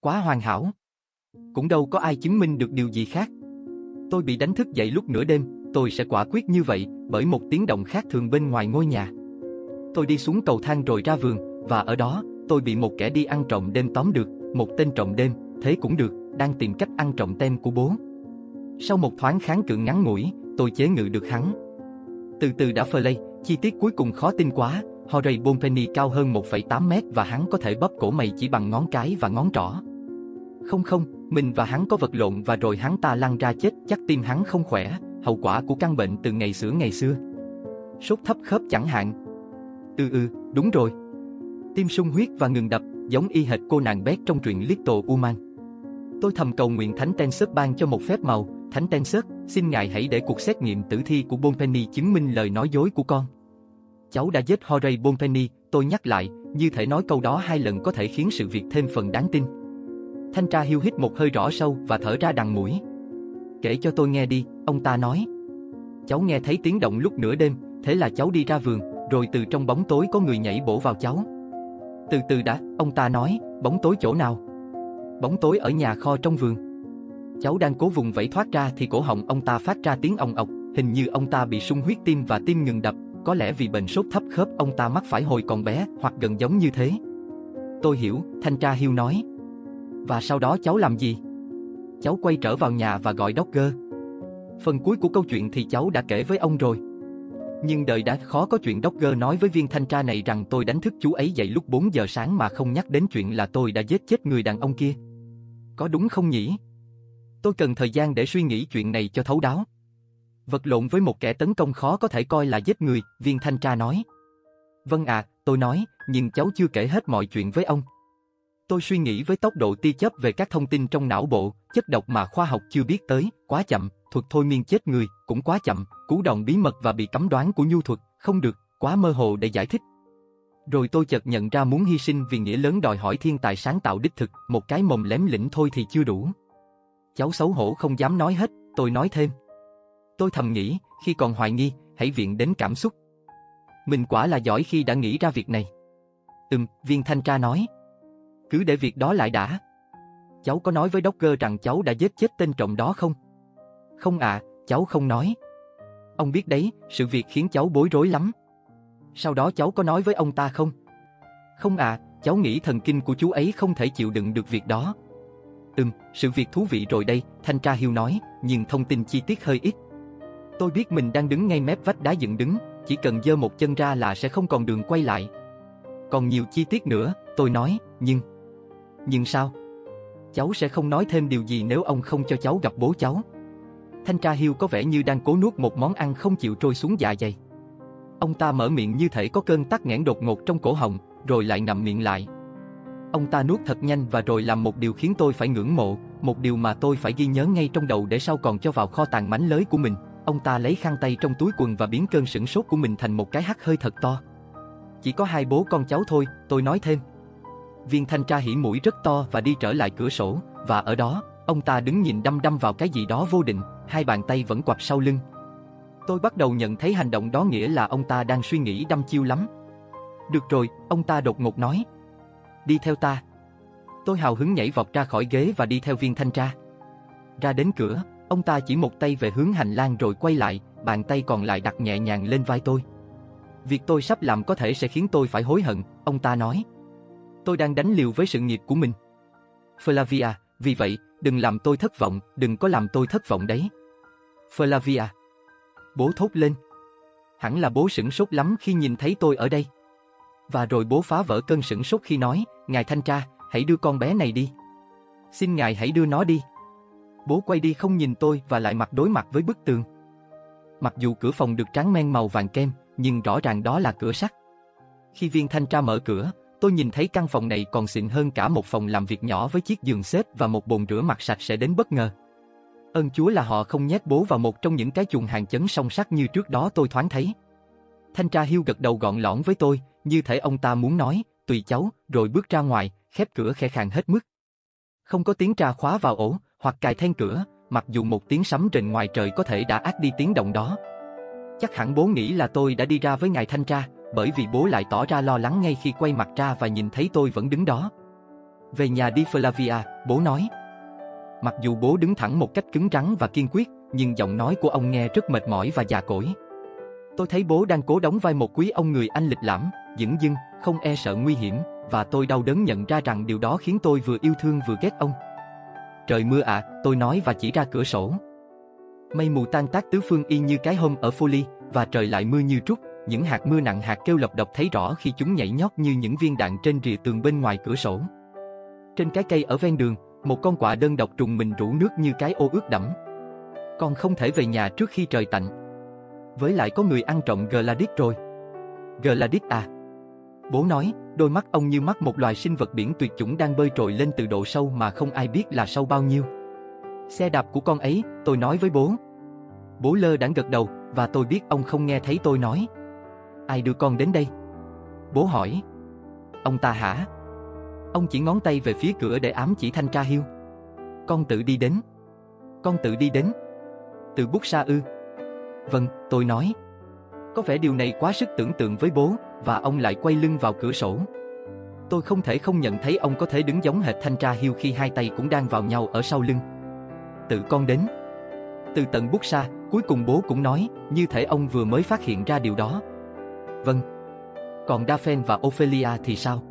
Quá hoàn hảo. Cũng đâu có ai chứng minh được điều gì khác. Tôi bị đánh thức dậy lúc nửa đêm, tôi sẽ quả quyết như vậy, bởi một tiếng động khác thường bên ngoài ngôi nhà. Tôi đi xuống cầu thang rồi ra vườn, và ở đó, tôi bị một kẻ đi ăn trộm đêm tóm được, một tên trộm đêm, thế cũng được, đang tìm cách ăn trộm tem của bố. Sau một thoáng kháng cự ngắn ngủi, tôi chế ngự được hắn. Từ từ đã phơ lây, chi tiết cuối cùng khó tin quá, Horay Bonpenny cao hơn 1,8 mét và hắn có thể bóp cổ mày chỉ bằng ngón cái và ngón trỏ. Không không, mình và hắn có vật lộn và rồi hắn ta lăn ra chết, chắc tim hắn không khỏe, hậu quả của căn bệnh từ ngày xưa ngày xưa. Sốt thấp khớp chẳng hạn. Ừ ừ, đúng rồi. Tim sung huyết và ngừng đập, giống y hệt cô nàng bé trong truyện Little Woman. Tôi thầm cầu nguyện Thánh Tensớt ban cho một phép màu, Thánh Tensớt, xin ngài hãy để cuộc xét nghiệm tử thi của Bonpenny chứng minh lời nói dối của con. Cháu đã giết Horay Bonpenny, tôi nhắc lại, như thể nói câu đó hai lần có thể khiến sự việc thêm phần đáng tin. Thanh tra hiu hít một hơi rõ sâu và thở ra đằng mũi. Kể cho tôi nghe đi, ông ta nói. Cháu nghe thấy tiếng động lúc nửa đêm, thế là cháu đi ra vườn, rồi từ trong bóng tối có người nhảy bổ vào cháu. Từ từ đã, ông ta nói, bóng tối chỗ nào? Bóng tối ở nhà kho trong vườn. Cháu đang cố vùng vẫy thoát ra thì cổ họng ông ta phát ra tiếng ong ọc, hình như ông ta bị sung huyết tim và tim ngừng đập, có lẽ vì bệnh sốt thấp khớp ông ta mắc phải hồi còn bé hoặc gần giống như thế. Tôi hiểu, thanh tra hiu nói. Và sau đó cháu làm gì? Cháu quay trở vào nhà và gọi Dogger. Phần cuối của câu chuyện thì cháu đã kể với ông rồi. Nhưng đời đã khó có chuyện Dogger nói với viên thanh tra này rằng tôi đánh thức chú ấy dậy lúc 4 giờ sáng mà không nhắc đến chuyện là tôi đã giết chết người đàn ông kia. Có đúng không nhỉ? Tôi cần thời gian để suy nghĩ chuyện này cho thấu đáo. Vật lộn với một kẻ tấn công khó có thể coi là giết người, viên thanh tra nói. Vâng ạ, tôi nói, nhưng cháu chưa kể hết mọi chuyện với ông. Tôi suy nghĩ với tốc độ tia chớp về các thông tin trong não bộ, chất độc mà khoa học chưa biết tới, quá chậm, thuật thôi miên chết người, cũng quá chậm, cú đòn bí mật và bị cấm đoán của nhu thuật, không được, quá mơ hồ để giải thích. Rồi tôi chợt nhận ra muốn hy sinh vì nghĩa lớn đòi hỏi thiên tài sáng tạo đích thực, một cái mồm lém lĩnh thôi thì chưa đủ. Cháu xấu hổ không dám nói hết, tôi nói thêm. Tôi thầm nghĩ, khi còn hoài nghi, hãy viện đến cảm xúc. Mình quả là giỏi khi đã nghĩ ra việc này. Ừm, viên thanh tra nói. Cứ để việc đó lại đã. Cháu có nói với Docker rằng cháu đã giết chết tên trộm đó không? Không ạ, à, cháu không nói. Ông biết đấy, sự việc khiến cháu bối rối lắm. Sau đó cháu có nói với ông ta không? Không ạ, à, cháu nghĩ thần kinh của chú ấy không thể chịu đựng được việc đó. Ừm, sự việc thú vị rồi đây, thanh tra Hiêu nói, nhưng thông tin chi tiết hơi ít. Tôi biết mình đang đứng ngay mép vách đá dựng đứng, chỉ cần giơ một chân ra là sẽ không còn đường quay lại. Còn nhiều chi tiết nữa, tôi nói, nhưng... Nhưng sao? Cháu sẽ không nói thêm điều gì nếu ông không cho cháu gặp bố cháu. Thanh tra Hiêu có vẻ như đang cố nuốt một món ăn không chịu trôi xuống dạ dày. Ông ta mở miệng như thể có cơn tắc nghẽn đột ngột trong cổ họng, rồi lại ngậm miệng lại. Ông ta nuốt thật nhanh và rồi làm một điều khiến tôi phải ngưỡng mộ, một điều mà tôi phải ghi nhớ ngay trong đầu để sau còn cho vào kho tàng mánh lới của mình. Ông ta lấy khăn tay trong túi quần và biến cơn sửng sốt của mình thành một cái hắt hơi thật to. Chỉ có hai bố con cháu thôi, tôi nói thêm. Viên thanh tra hỉ mũi rất to và đi trở lại cửa sổ, và ở đó, ông ta đứng nhìn đăm đăm vào cái gì đó vô định, hai bàn tay vẫn quặp sau lưng. Tôi bắt đầu nhận thấy hành động đó nghĩa là ông ta đang suy nghĩ đăm chiêu lắm. Được rồi, ông ta đột ngột nói. Đi theo ta. Tôi hào hứng nhảy vọt ra khỏi ghế và đi theo viên thanh tra. Ra đến cửa, ông ta chỉ một tay về hướng hành lang rồi quay lại, bàn tay còn lại đặt nhẹ nhàng lên vai tôi. Việc tôi sắp làm có thể sẽ khiến tôi phải hối hận, ông ta nói. Tôi đang đánh liều với sự nghiệp của mình. Flavia, vì vậy, đừng làm tôi thất vọng, đừng có làm tôi thất vọng đấy. Flavia. Bố thốt lên. Hẳn là bố sửng sốt lắm khi nhìn thấy tôi ở đây. Và rồi bố phá vỡ cơn sửng sốt khi nói, Ngài thanh tra, hãy đưa con bé này đi. Xin ngài hãy đưa nó đi. Bố quay đi không nhìn tôi và lại mặt đối mặt với bức tường. Mặc dù cửa phòng được tráng men màu vàng kem, nhưng rõ ràng đó là cửa sắt. Khi viên thanh tra mở cửa, tôi nhìn thấy căn phòng này còn xịn hơn cả một phòng làm việc nhỏ với chiếc giường xếp và một bồn rửa mặt sạch sẽ đến bất ngờ. Ơn Chúa là họ không nhét bố vào một trong những cái chuồng hàng chấn song sắt như trước đó tôi thoáng thấy. Thanh tra hiu gật đầu gọn lõn với tôi, như thể ông ta muốn nói, tùy cháu, rồi bước ra ngoài, khép cửa khẽ khàng hết mức. Không có tiếng tra khóa vào ổ, hoặc cài then cửa, mặc dù một tiếng sấm rền ngoài trời có thể đã át đi tiếng động đó. Chắc hẳn bố nghĩ là tôi đã đi ra với ngài thanh tra, bởi vì bố lại tỏ ra lo lắng ngay khi quay mặt ra và nhìn thấy tôi vẫn đứng đó. Về nhà đi Flavia, bố nói. Mặc dù bố đứng thẳng một cách cứng rắn và kiên quyết, nhưng giọng nói của ông nghe rất mệt mỏi và già cỗi. Tôi thấy bố đang cố đóng vai một quý ông người Anh lịch lãm, dững dưng, không e sợ nguy hiểm, và tôi đau đớn nhận ra rằng điều đó khiến tôi vừa yêu thương vừa ghét ông. Trời mưa ạ, à, tôi nói và chỉ ra cửa sổ. Mây mù tan tác tứ phương y như cái hôm ở Foley, và trời lại mưa như trút, những hạt mưa nặng hạt kêu lộc độc thấy rõ khi chúng nhảy nhót như những viên đạn trên rìa tường bên ngoài cửa sổ. Trên cái cây ở ven đường, một con quạ đơn độc trùng mình rủ nước như cái ô ướt đẫm. Con không thể về nhà trước khi trời tạnh. Với lại có người ăn trộm Gladys rồi. Gladys à? Bố nói, đôi mắt ông như mắt một loài sinh vật biển tuyệt chủng đang bơi trồi lên từ độ sâu mà không ai biết là sâu bao nhiêu. Xe đạp của con ấy, tôi nói với bố. Bố lơ đãng gật đầu, và tôi biết ông không nghe thấy tôi nói. Ai đưa con đến đây? Bố hỏi. Ông ta hả? Ông chỉ ngón tay về phía cửa để ám chỉ thanh tra hiu. Con tự đi đến. Con tự đi đến. Từ bút xa ư. Vâng, tôi nói. Có vẻ điều này quá sức tưởng tượng với bố, và ông lại quay lưng vào cửa sổ. Tôi không thể không nhận thấy ông có thể đứng giống hệt thanh tra hiu khi hai tay cũng đang vào nhau ở sau lưng. Tự con đến. Từ tận bút xa, cuối cùng bố cũng nói, như thể ông vừa mới phát hiện ra điều đó. Vâng. Còn Daphne và Ophelia thì sao?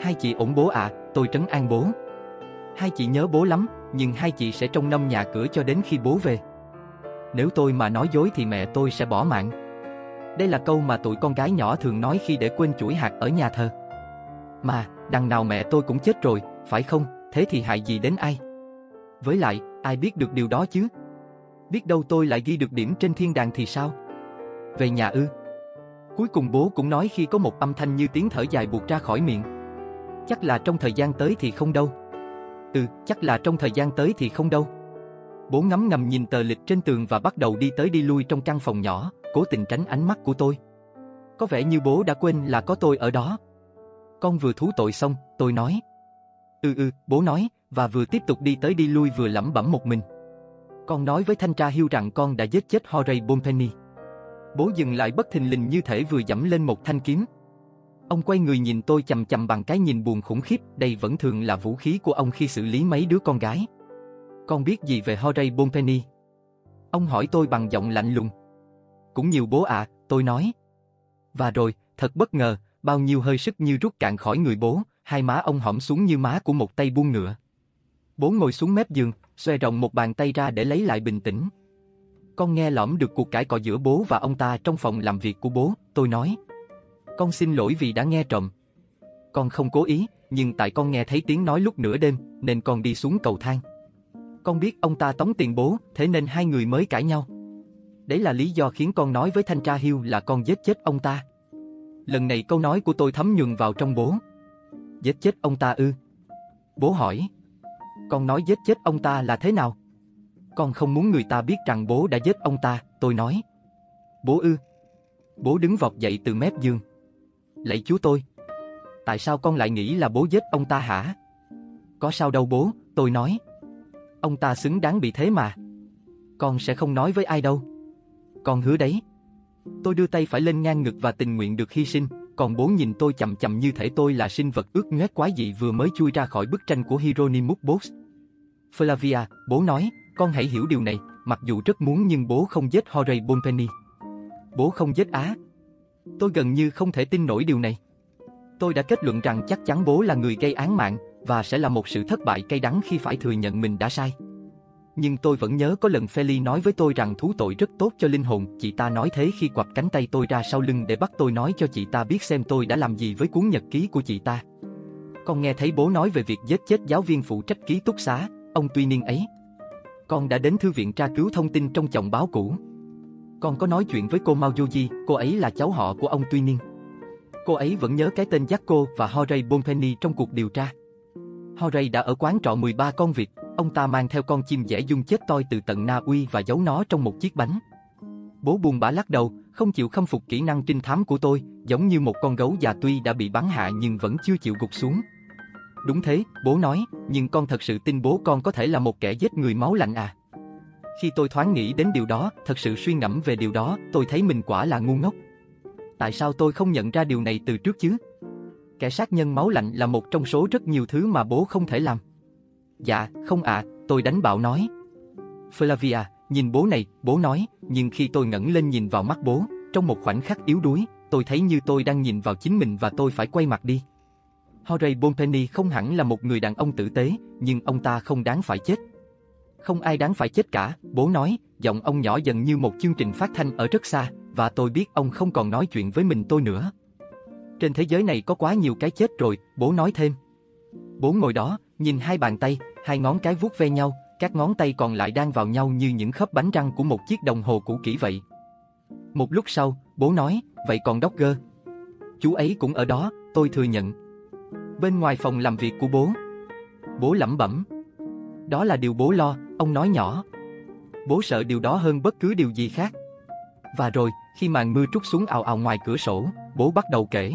Hai chị ổn bố ạ, à, tôi trấn an bố. Hai chị nhớ bố lắm, nhưng hai chị sẽ trông nom nhà cửa cho đến khi bố về. Nếu tôi mà nói dối thì mẹ tôi sẽ bỏ mạng. Đây là câu mà tụi con gái nhỏ thường nói khi để quên chuỗi hạt ở nhà thờ. Mà, đằng nào mẹ tôi cũng chết rồi, phải không, thế thì hại gì đến ai? Với lại, ai biết được điều đó chứ? Biết đâu tôi lại ghi được điểm trên thiên đàng thì sao? Về nhà ư? Cuối cùng bố cũng nói khi có một âm thanh như tiếng thở dài buộc ra khỏi miệng. Chắc là trong thời gian tới thì không đâu. Ừ, chắc là trong thời gian tới thì không đâu. Bố ngắm ngầm nhìn tờ lịch trên tường và bắt đầu đi tới đi lui trong căn phòng nhỏ, cố tình tránh ánh mắt của tôi. Có vẻ như bố đã quên là có tôi ở đó. Con vừa thú tội xong, tôi nói. Ừ ừ, bố nói, và vừa tiếp tục đi tới đi lui vừa lẩm bẩm một mình. Con nói với thanh tra hưu rằng con đã giết chết Horay Bompenny. Bố dừng lại bất thình lình như thể vừa dẫm lên một thanh kiếm. Ông quay người nhìn tôi chầm chầm bằng cái nhìn buồn khủng khiếp, đây vẫn thường là vũ khí của ông khi xử lý mấy đứa con gái. Con biết gì về Horay Bompenny? Ông hỏi tôi bằng giọng lạnh lùng. Cũng nhiều bố ạ, à, tôi nói. Và rồi, thật bất ngờ, bao nhiêu hơi sức như rút cạn khỏi người bố, hai má ông hõm xuống như má của một tay buông ngựa. Bố ngồi xuống mép giường, xoe rộng một bàn tay ra để lấy lại bình tĩnh. Con nghe lõm được cuộc cãi cọ giữa bố và ông ta trong phòng làm việc của bố, tôi nói. Con xin lỗi vì đã nghe trộm. Con không cố ý, nhưng tại con nghe thấy tiếng nói lúc nửa đêm, nên con đi xuống cầu thang. Con biết ông ta tống tiền bố, thế nên hai người mới cãi nhau. Đấy là lý do khiến con nói với thanh tra Hiêu là con giết chết ông ta. Lần này câu nói của tôi thấm nhuần vào trong bố. Giết chết ông ta ư? Bố hỏi. Con nói giết chết ông ta là thế nào? Con không muốn người ta biết rằng bố đã giết ông ta, tôi nói. Bố ư? Bố đứng vọt dậy từ mép giường. Lạy chú tôi. Tại sao con lại nghĩ là bố giết ông ta hả? Có sao đâu bố, tôi nói. Ông ta xứng đáng bị thế mà. Con sẽ không nói với ai đâu. Con hứa đấy. Tôi đưa tay phải lên ngang ngực và tình nguyện được hy sinh, còn bố nhìn tôi chậm chậm như thể tôi là sinh vật ướt nhoét quái dị vừa mới chui ra khỏi bức tranh của Hieronymus Bosch. Flavia, bố nói, con hãy hiểu điều này, mặc dù rất muốn nhưng bố không giết Horay Bonpenny. Bố không giết Á. Tôi gần như không thể tin nổi điều này. Tôi đã kết luận rằng chắc chắn bố là người gây án mạng và sẽ là một sự thất bại cay đắng khi phải thừa nhận mình đã sai. Nhưng tôi vẫn nhớ có lần Feli nói với tôi rằng thú tội rất tốt cho linh hồn, chị ta nói thế khi quặp cánh tay tôi ra sau lưng để bắt tôi nói cho chị ta biết xem tôi đã làm gì với cuốn nhật ký của chị ta. Con nghe thấy bố nói về việc giết chết giáo viên phụ trách ký túc xá, ông tuy niên ấy. Con đã đến thư viện tra cứu thông tin trong chồng báo cũ. Con có nói chuyện với cô Mao Yoji, cô ấy là cháu họ của ông Tuy Niên. Cô ấy vẫn nhớ cái tên Jaco và Horay Bonpenny trong cuộc điều tra. Horay đã ở quán trọ 13 con vịt, ông ta mang theo con chim dễ dung chết toi từ tận Na Uy và giấu nó trong một chiếc bánh. Bố buồn bã lắc đầu, không chịu khâm phục kỹ năng trinh thám của tôi, giống như một con gấu già tuy đã bị bắn hạ nhưng vẫn chưa chịu gục xuống. Đúng thế, bố nói, nhưng con thật sự tin bố con có thể là một kẻ giết người máu lạnh à. Khi tôi thoáng nghĩ đến điều đó, thật sự suy ngẫm về điều đó, tôi thấy mình quả là ngu ngốc. Tại sao tôi không nhận ra điều này từ trước chứ? kẻ sát nhân máu lạnh là một trong số rất nhiều thứ mà bố không thể làm. Dạ, không ạ, tôi đánh bạo nói. Flavia, nhìn bố này, bố nói, nhưng khi tôi ngẩng lên nhìn vào mắt bố, trong một khoảnh khắc yếu đuối, tôi thấy như tôi đang nhìn vào chính mình và tôi phải quay mặt đi. Horay Bonpenny không hẳn là một người đàn ông tử tế, nhưng ông ta không đáng phải chết. Không ai đáng phải chết cả, bố nói, giọng ông nhỏ dần như một chương trình phát thanh ở rất xa, và tôi biết ông không còn nói chuyện với mình tôi nữa. Trên thế giới này có quá nhiều cái chết rồi, bố nói thêm. Bố ngồi đó, nhìn hai bàn tay, hai ngón cái vuốt ve nhau, các ngón tay còn lại đang vào nhau như những khớp bánh răng của một chiếc đồng hồ cũ kỹ vậy. Một lúc sau, bố nói, vậy còn Dogger? Chú ấy cũng ở đó, tôi thừa nhận. Bên ngoài phòng làm việc của bố. Bố lẩm bẩm. Đó là điều bố lo, ông nói nhỏ. Bố sợ điều đó hơn bất cứ điều gì khác. Và rồi, khi màn mưa trút xuống ào ào ngoài cửa sổ, bố bắt đầu kể.